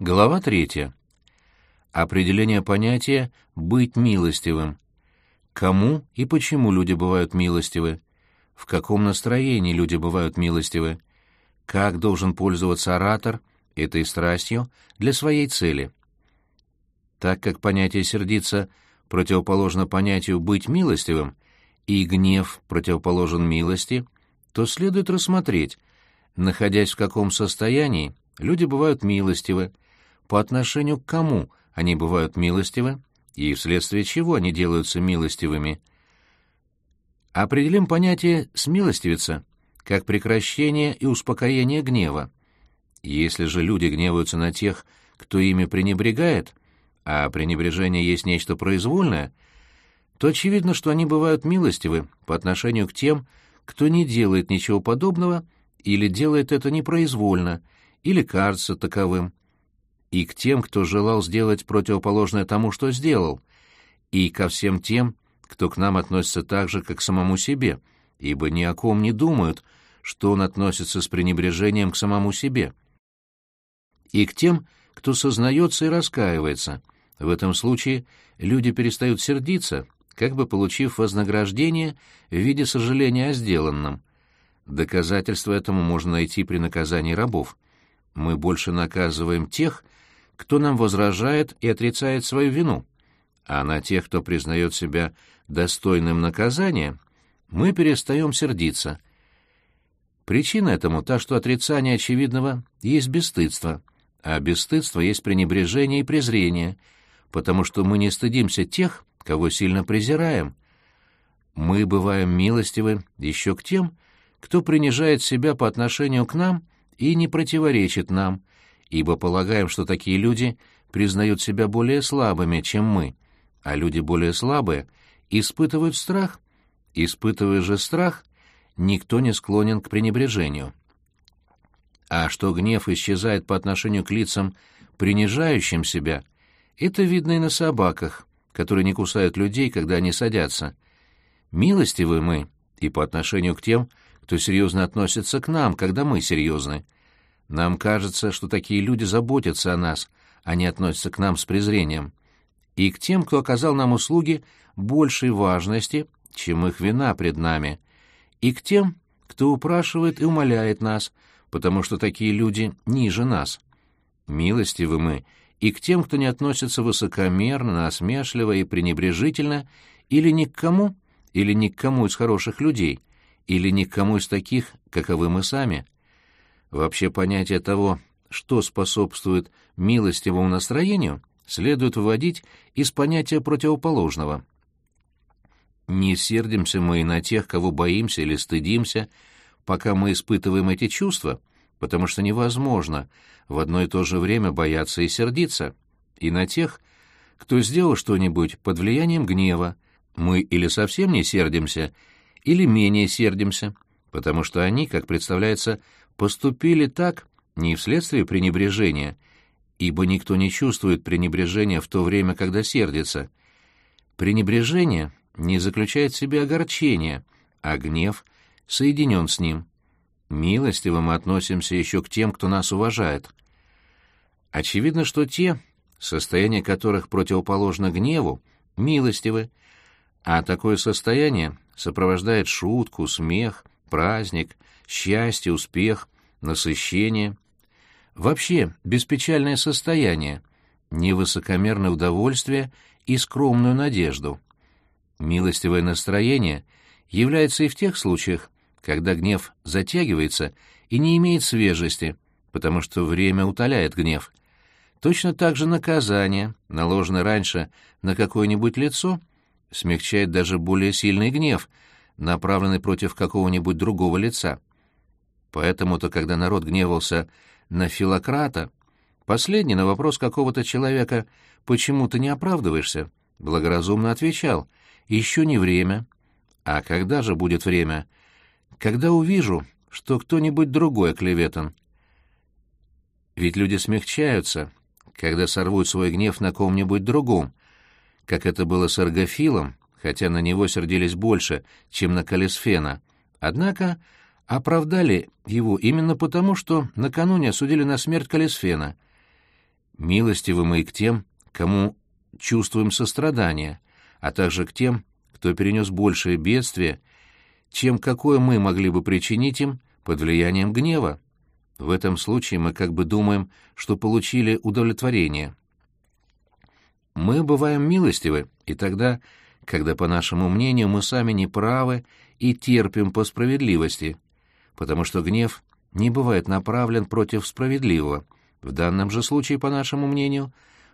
Глава третья. Определение понятия «быть милостивым». Кому и почему люди бывают милостивы? В каком настроении люди бывают милостивы? Как должен пользоваться оратор этой страстью для своей цели? Так как понятие «сердиться» противоположно понятию «быть милостивым», и гнев противоположен милости, то следует рассмотреть, находясь в каком состоянии люди бывают милостивы, по отношению к кому они бывают милостивы и вследствие чего они делаются милостивыми. Определим понятие «смилостивиться» как прекращение и успокоение гнева. Если же люди гневаются на тех, кто ими пренебрегает, а пренебрежение есть нечто произвольное, то очевидно, что они бывают милостивы по отношению к тем, кто не делает ничего подобного или делает это непроизвольно, или кажется таковым, и к тем, кто желал сделать противоположное тому, что сделал, и ко всем тем, кто к нам относится так же, как к самому себе, ибо ни о ком не думают, что он относится с пренебрежением к самому себе. И к тем, кто сознается и раскаивается. В этом случае люди перестают сердиться, как бы получив вознаграждение в виде сожаления о сделанном. Доказательство этому можно найти при наказании рабов. Мы больше наказываем тех, кто нам возражает и отрицает свою вину, а на тех, кто признает себя достойным наказания, мы перестаем сердиться. Причина этому та, что отрицание очевидного есть бесстыдство, а бесстыдство есть пренебрежение и презрение, потому что мы не стыдимся тех, кого сильно презираем. Мы бываем милостивы еще к тем, кто принижает себя по отношению к нам и не противоречит нам, ибо полагаем, что такие люди признают себя более слабыми, чем мы, а люди более слабые испытывают страх. Испытывая же страх, никто не склонен к пренебрежению. А что гнев исчезает по отношению к лицам, принижающим себя, это видно и на собаках, которые не кусают людей, когда они садятся. Милостивы мы и по отношению к тем, кто серьезно относится к нам, когда мы серьезны. Нам кажется, что такие люди заботятся о нас, они относятся к нам с презрением. И к тем, кто оказал нам услуги большей важности, чем их вина пред нами. И к тем, кто упрашивает и умоляет нас, потому что такие люди ниже нас. Милостивы мы и к тем, кто не относится высокомерно, насмешливо и пренебрежительно, или ни к кому, или ни к кому из хороших людей, или ни к кому из таких, каковы мы сами. Вообще понятие того, что способствует милостивому настроению, следует выводить из понятия противоположного. Не сердимся мы и на тех, кого боимся или стыдимся, пока мы испытываем эти чувства, потому что невозможно в одно и то же время бояться и сердиться, и на тех, кто сделал что-нибудь под влиянием гнева, мы или совсем не сердимся, или менее сердимся, потому что они, как представляется, поступили так не вследствие пренебрежения, ибо никто не чувствует пренебрежения в то время, когда сердится. Пренебрежение не заключает в себе огорчение, а гнев соединен с ним. Милостиво мы относимся еще к тем, кто нас уважает. Очевидно, что те, состояние которых противоположно гневу, милостивы, а такое состояние сопровождает шутку, смех, праздник, счастье, успех, насыщение. Вообще, беспечальное состояние, невысокомерное удовольствие и скромную надежду. Милостивое настроение является и в тех случаях, когда гнев затягивается и не имеет свежести, потому что время утоляет гнев. Точно так же наказание, наложенное раньше на какое-нибудь лицо, смягчает даже более сильный гнев, направленный против какого-нибудь другого лица. Поэтому-то, когда народ гневался на Филократа, последний на вопрос какого-то человека «почему ты не оправдываешься?» благоразумно отвечал «еще не время». А когда же будет время? Когда увижу, что кто-нибудь другой оклеветан. Ведь люди смягчаются, когда сорвут свой гнев на ком-нибудь другом, как это было с Аргофилом, хотя на него сердились больше, чем на Калисфена. Однако оправдали его именно потому, что накануне осудили на смерть Калисфена. Милостивы мы и к тем, кому чувствуем сострадание, а также к тем, кто перенес большее бедствие, чем какое мы могли бы причинить им под влиянием гнева. В этом случае мы как бы думаем, что получили удовлетворение. Мы бываем милостивы и тогда, когда, по нашему мнению, мы сами не правы и терпим по справедливости, потому что гнев не бывает направлен против справедливого. В данном же случае, по нашему мнению,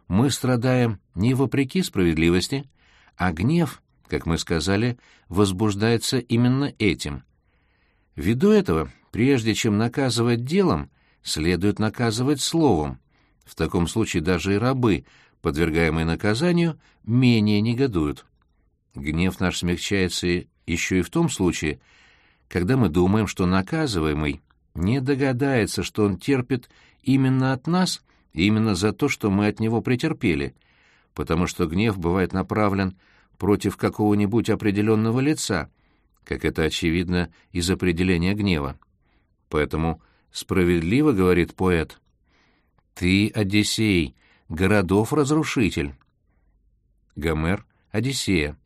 мы страдаем не вопреки справедливости, а гнев, как мы сказали, возбуждается именно этим. Ввиду этого, прежде чем наказывать делом, следует наказывать словом. В таком случае даже и рабы, подвергаемые наказанию, менее негодуют. Гнев наш смягчается еще и в том случае, когда мы думаем, что наказываемый не догадается, что он терпит именно от нас, именно за то, что мы от него претерпели, потому что гнев бывает направлен против какого-нибудь определенного лица, как это очевидно из определения гнева. Поэтому справедливо говорит поэт, «Ты, Одиссей, городов-разрушитель». Гомер, Одиссея.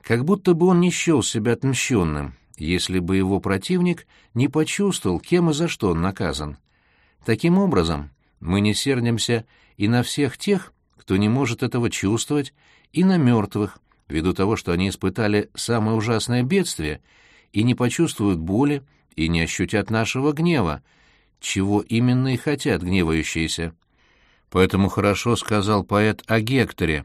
Как будто бы он не счел себя отмщенным, если бы его противник не почувствовал, кем и за что он наказан. Таким образом, мы не сердимся и на всех тех, кто не может этого чувствовать, и на мертвых, ввиду того, что они испытали самое ужасное бедствие и не почувствуют боли и не ощутят нашего гнева, чего именно и хотят гневающиеся. Поэтому хорошо сказал поэт о Гекторе,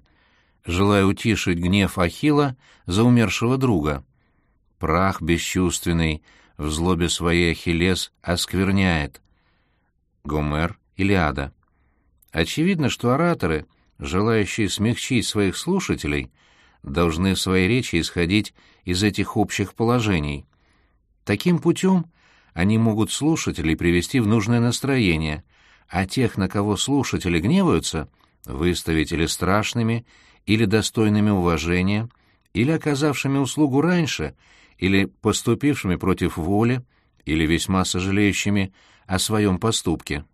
желая утишить гнев Ахила за умершего друга. «Прах бесчувственный в злобе своей Ахиллес оскверняет». Гомер, Илиада. Очевидно, что ораторы — желающие смягчить своих слушателей, должны в своей речи исходить из этих общих положений. Таким путем они могут слушателей привести в нужное настроение, а тех, на кого слушатели гневаются, выставить или страшными, или достойными уважения, или оказавшими услугу раньше, или поступившими против воли, или весьма сожалеющими о своем поступке.